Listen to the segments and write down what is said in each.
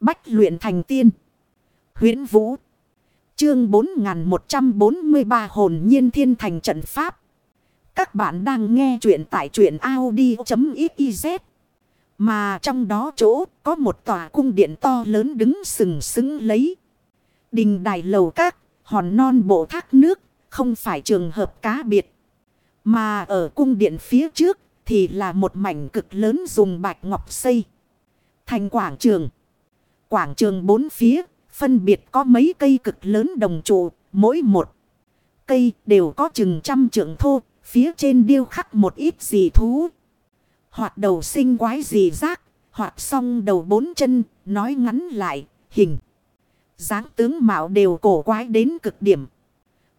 Bách luyện thành tiên. huyễn Vũ. Chương 4143 hồn nhiên thiên thành trận pháp. Các bạn đang nghe truyện tại truyện Audi.xyz. Mà trong đó chỗ có một tòa cung điện to lớn đứng sừng sững lấy. Đình đài lầu các, hòn non bộ thác nước, không phải trường hợp cá biệt. Mà ở cung điện phía trước thì là một mảnh cực lớn dùng bạch ngọc xây. Thành quảng trường. Quảng trường bốn phía, phân biệt có mấy cây cực lớn đồng trụ, mỗi một cây đều có chừng trăm trượng thô, phía trên điêu khắc một ít gì thú. Hoạt đầu sinh quái gì rác, hoạt song đầu bốn chân, nói ngắn lại, hình. dáng tướng mạo đều cổ quái đến cực điểm.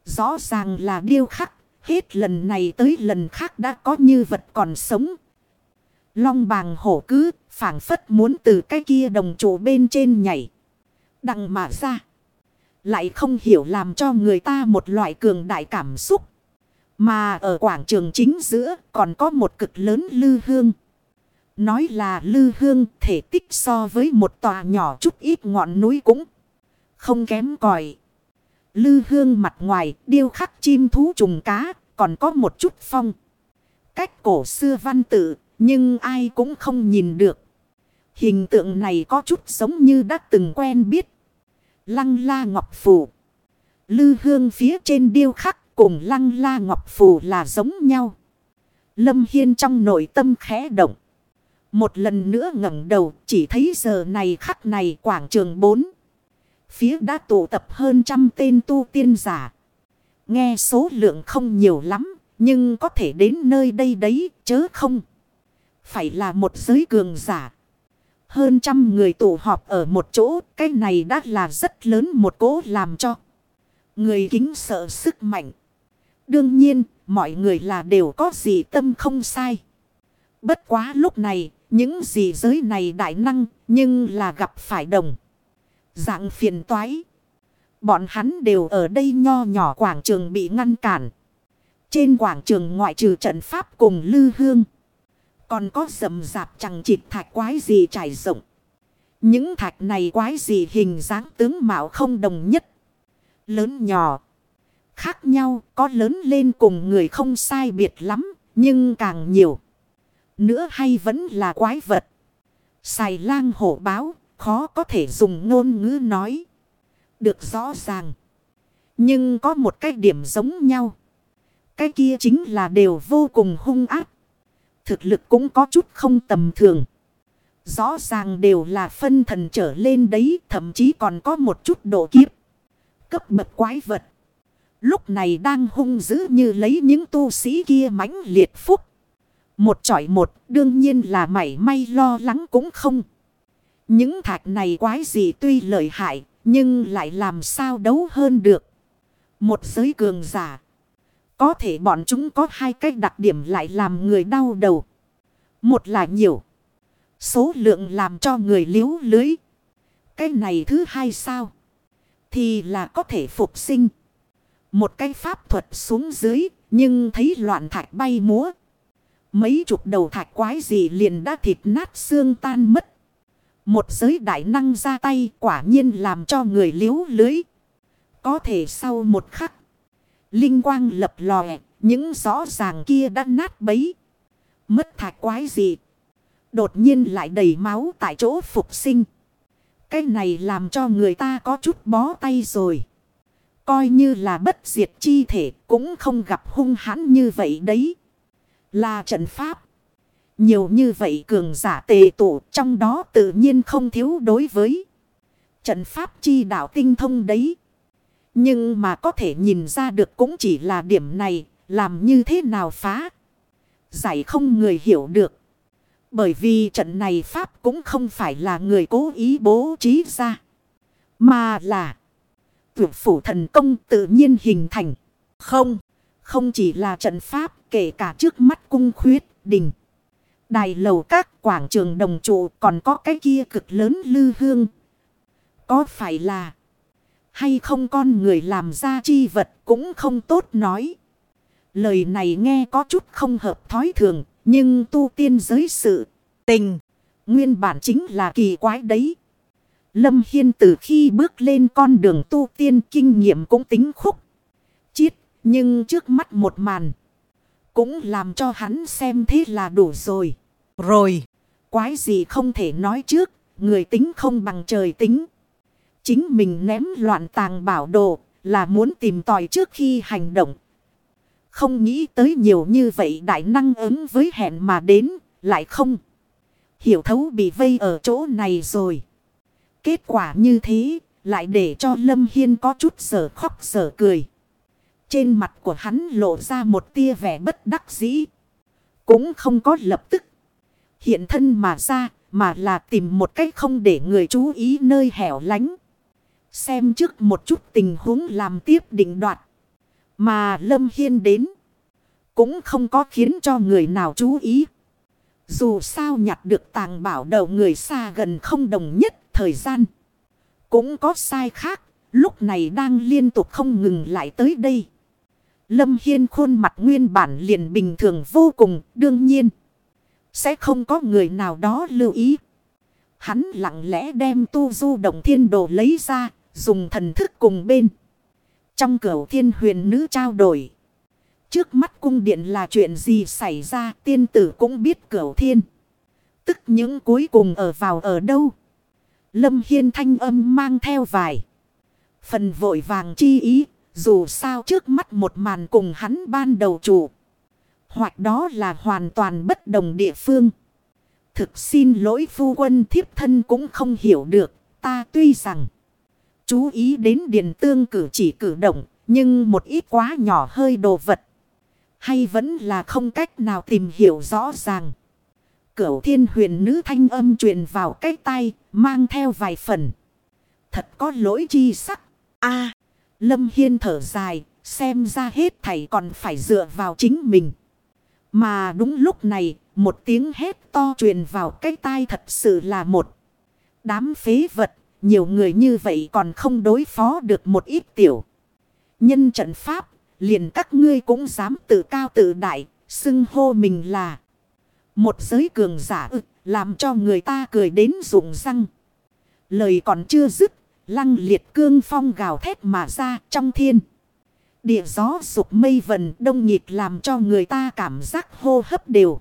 Rõ ràng là điêu khắc, hết lần này tới lần khác đã có như vật còn sống. Long bàng hổ cứ, phản phất muốn từ cái kia đồng chỗ bên trên nhảy. Đằng mà ra. Lại không hiểu làm cho người ta một loại cường đại cảm xúc. Mà ở quảng trường chính giữa còn có một cực lớn lư hương. Nói là lư hương thể tích so với một tòa nhỏ chút ít ngọn núi cũng không kém còi. Lư hương mặt ngoài điêu khắc chim thú trùng cá còn có một chút phong. Cách cổ xưa văn tự nhưng ai cũng không nhìn được. Hình tượng này có chút giống như đã từng quen biết. Lăng la ngọc phù. Lư hương phía trên điêu khắc cùng lăng la ngọc phù là giống nhau. Lâm Hiên trong nội tâm khẽ động. Một lần nữa ngẩng đầu, chỉ thấy giờ này khắc này quảng trường 4. Phía đã tụ tập hơn trăm tên tu tiên giả. Nghe số lượng không nhiều lắm, nhưng có thể đến nơi đây đấy, chớ không. Phải là một giới cường giả. Hơn trăm người tụ họp ở một chỗ. Cái này đã là rất lớn một cố làm cho. Người kính sợ sức mạnh. Đương nhiên, mọi người là đều có gì tâm không sai. Bất quá lúc này, những gì giới này đại năng, nhưng là gặp phải đồng. Dạng phiền toái. Bọn hắn đều ở đây nho nhỏ quảng trường bị ngăn cản. Trên quảng trường ngoại trừ trận pháp cùng lư hương. Còn có rầm rạp chẳng chịt thạch quái gì trải rộng. Những thạch này quái gì hình dáng tướng mạo không đồng nhất. Lớn nhỏ. Khác nhau, có lớn lên cùng người không sai biệt lắm. Nhưng càng nhiều. Nữa hay vẫn là quái vật. Xài lang hổ báo. Khó có thể dùng ngôn ngữ nói. Được rõ ràng. Nhưng có một cái điểm giống nhau. Cái kia chính là đều vô cùng hung ác. Thực lực cũng có chút không tầm thường. Rõ ràng đều là phân thần trở lên đấy. Thậm chí còn có một chút độ kiếp. Cấp bậc quái vật. Lúc này đang hung dữ như lấy những tu sĩ kia mãnh liệt phúc. Một chọi một, đương nhiên là mảy may lo lắng cũng không. Những thạch này quái gì tuy lợi hại, nhưng lại làm sao đấu hơn được. Một giới cường giả. Có thể bọn chúng có hai cách đặc điểm lại làm người đau đầu. Một là nhiều. Số lượng làm cho người liếu lưới. Cái này thứ hai sao? Thì là có thể phục sinh. Một cái pháp thuật xuống dưới. Nhưng thấy loạn thạch bay múa. Mấy chục đầu thạch quái gì liền đã thịt nát xương tan mất. Một giới đại năng ra tay quả nhiên làm cho người liếu lưới. Có thể sau một khắc. Linh quang lập lòe. Những rõ ràng kia đã nát bấy. Mất thạch quái gì. Đột nhiên lại đầy máu tại chỗ phục sinh. Cái này làm cho người ta có chút bó tay rồi. Coi như là bất diệt chi thể cũng không gặp hung hãn như vậy đấy. Là trận pháp. Nhiều như vậy cường giả tề tụ trong đó tự nhiên không thiếu đối với trận pháp chi đạo tinh thông đấy. Nhưng mà có thể nhìn ra được cũng chỉ là điểm này, làm như thế nào phá. Giải không người hiểu được. Bởi vì trận này Pháp cũng không phải là người cố ý bố trí ra. Mà là tuyệt phủ thần công tự nhiên hình thành. Không, không chỉ là trận Pháp kể cả trước mắt cung khuyết, đình. Đài lầu các quảng trường đồng trụ còn có cái kia cực lớn lư hương. Có phải là hay không con người làm ra chi vật cũng không tốt nói. Lời này nghe có chút không hợp thói thường, nhưng tu tiên giới sự, tình, nguyên bản chính là kỳ quái đấy. Lâm Hiên từ khi bước lên con đường tu tiên kinh nghiệm cũng tính khúc. Chiết, nhưng trước mắt một màn. Cũng làm cho hắn xem thế là đủ rồi. Rồi, quái gì không thể nói trước, người tính không bằng trời tính. Chính mình ném loạn tàng bảo đồ là muốn tìm tòi trước khi hành động. Không nghĩ tới nhiều như vậy đại năng ứng với hẹn mà đến, lại không. Hiểu thấu bị vây ở chỗ này rồi. Kết quả như thế, lại để cho Lâm Hiên có chút sở khóc sở cười. Trên mặt của hắn lộ ra một tia vẻ bất đắc dĩ. Cũng không có lập tức. Hiện thân mà ra, mà là tìm một cách không để người chú ý nơi hẻo lánh. Xem trước một chút tình huống làm tiếp định đoạt. Mà Lâm Hiên đến. Cũng không có khiến cho người nào chú ý. Dù sao nhặt được tàng bảo đầu người xa gần không đồng nhất thời gian. Cũng có sai khác. Lúc này đang liên tục không ngừng lại tới đây. Lâm Hiên khuôn mặt nguyên bản liền bình thường vô cùng, đương nhiên. Sẽ không có người nào đó lưu ý. Hắn lặng lẽ đem tu du động thiên đồ lấy ra. Dùng thần thức cùng bên. Trong cửa thiên huyền nữ trao đổi. Trước mắt cung điện là chuyện gì xảy ra, tiên tử cũng biết cửa thiên. Tức những cuối cùng ở vào ở đâu. Lâm Hiên thanh âm mang theo vài. Phần vội vàng chi ý. Dù sao trước mắt một màn cùng hắn ban đầu chủ. Hoặc đó là hoàn toàn bất đồng địa phương. Thực xin lỗi phu quân thiếp thân cũng không hiểu được. Ta tuy rằng chú ý đến điện tương cử chỉ cử động. Nhưng một ít quá nhỏ hơi đồ vật. Hay vẫn là không cách nào tìm hiểu rõ ràng. Cửu thiên huyền nữ thanh âm truyền vào cái tay. Mang theo vài phần. Thật có lỗi chi sắc. a, Lâm Hiên thở dài. Xem ra hết thầy còn phải dựa vào chính mình. Mà đúng lúc này. Một tiếng hét to truyền vào cái tai thật sự là một. Đám phế vật nhiều người như vậy còn không đối phó được một ít tiểu. Nhân trận pháp, liền các ngươi cũng dám tự cao tự đại, xưng hô mình là. Một giới cường giả ư, làm cho người ta cười đến rụng răng. Lời còn chưa dứt, lăng liệt cương phong gào thét mà ra trong thiên. Địa gió sụp mây vần đông nhịp làm cho người ta cảm giác hô hấp đều.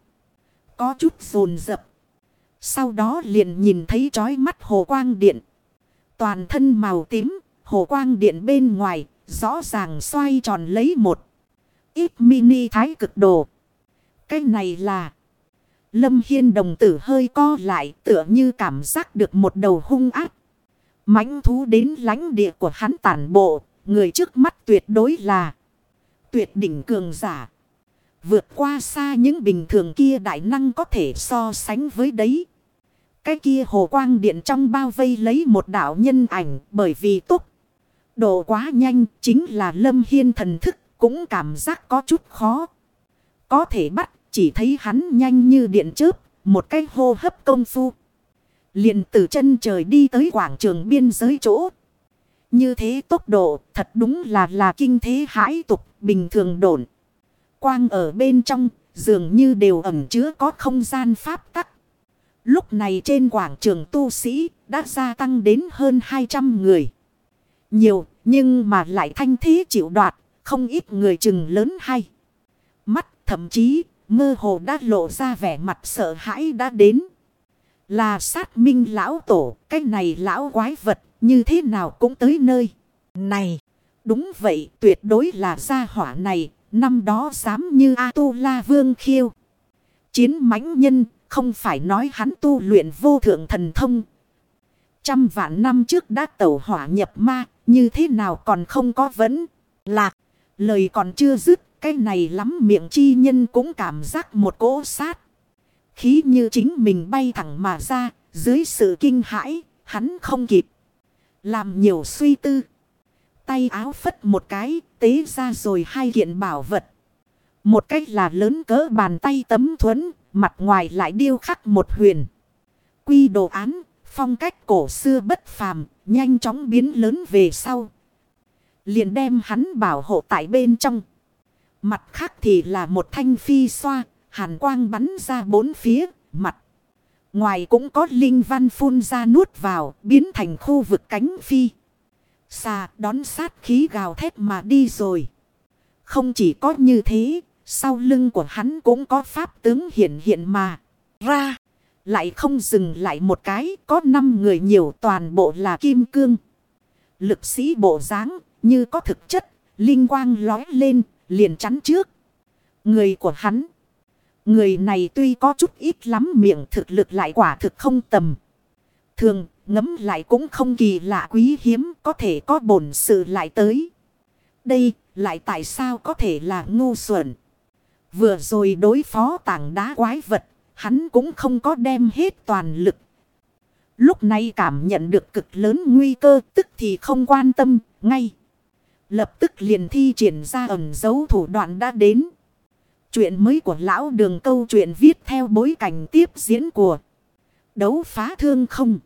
Có chút rồn rập. Sau đó liền nhìn thấy trói mắt hồ quang điện. Toàn thân màu tím, hồ quang điện bên ngoài, rõ ràng xoay tròn lấy một ít mini thái cực đồ. Cái này là... Lâm Hiên đồng tử hơi co lại tựa như cảm giác được một đầu hung ác. mãnh thú đến lánh địa của hắn tản bộ, người trước mắt tuyệt đối là tuyệt đỉnh cường giả. Vượt qua xa những bình thường kia đại năng có thể so sánh với đấy. Cái kia hồ quang điện trong bao vây lấy một đạo nhân ảnh bởi vì tốc. Độ quá nhanh chính là lâm hiên thần thức cũng cảm giác có chút khó. Có thể bắt, chỉ thấy hắn nhanh như điện chớp, một cái hô hấp công phu. liền từ chân trời đi tới quảng trường biên giới chỗ. Như thế tốc độ thật đúng là là kinh thế hãi tục, bình thường đổn. Quang ở bên trong, dường như đều ẩm chứa có không gian pháp tắc. Lúc này trên quảng trường tu sĩ đã gia tăng đến hơn 200 người. Nhiều nhưng mà lại thanh thế chịu đoạt, không ít người chừng lớn hay. Mắt thậm chí mơ hồ đã lộ ra vẻ mặt sợ hãi đã đến. Là sát minh lão tổ, cái này lão quái vật như thế nào cũng tới nơi. Này, đúng vậy tuyệt đối là gia hỏa này, năm đó dám như A-tu-la vương khiêu. Chiến mãnh nhân không phải nói hắn tu luyện vô thượng thần thông. Trăm vạn năm trước đã tẩu hỏa nhập ma, như thế nào còn không có vấn. Lạc, lời còn chưa dứt, cái này lắm miệng chi nhân cũng cảm giác một cỗ sát. Khí như chính mình bay thẳng mà ra, dưới sự kinh hãi, hắn không kịp. Làm nhiều suy tư. Tay áo phất một cái, tế ra rồi hai kiện bảo vật. Một cách là lớn cỡ bàn tay tấm thuẫn, Mặt ngoài lại điêu khắc một huyền. Quy đồ án, phong cách cổ xưa bất phàm, nhanh chóng biến lớn về sau. Liền đem hắn bảo hộ tại bên trong. Mặt khác thì là một thanh phi xoa, hàn quang bắn ra bốn phía, mặt. Ngoài cũng có linh văn phun ra nuốt vào, biến thành khu vực cánh phi. Xa đón sát khí gào thét mà đi rồi. Không chỉ có như thế, sau lưng của hắn cũng có pháp tướng hiện hiện mà ra. Lại không dừng lại một cái, có 5 người nhiều toàn bộ là kim cương. Lực sĩ bộ dáng như có thực chất, linh quang lói lên, liền chắn trước. Người của hắn. Người này tuy có chút ít lắm miệng thực lực lại quả thực không tầm. Thường, ngấm lại cũng không kỳ lạ quý hiếm, có thể có bổn sự lại tới. Đây, lại tại sao có thể là ngu xuẩn. Vừa rồi đối phó tảng đá quái vật, hắn cũng không có đem hết toàn lực. Lúc này cảm nhận được cực lớn nguy cơ tức thì không quan tâm, ngay. Lập tức liền thi triển ra ẩn dấu thủ đoạn đã đến. Chuyện mới của lão đường câu chuyện viết theo bối cảnh tiếp diễn của đấu phá thương không.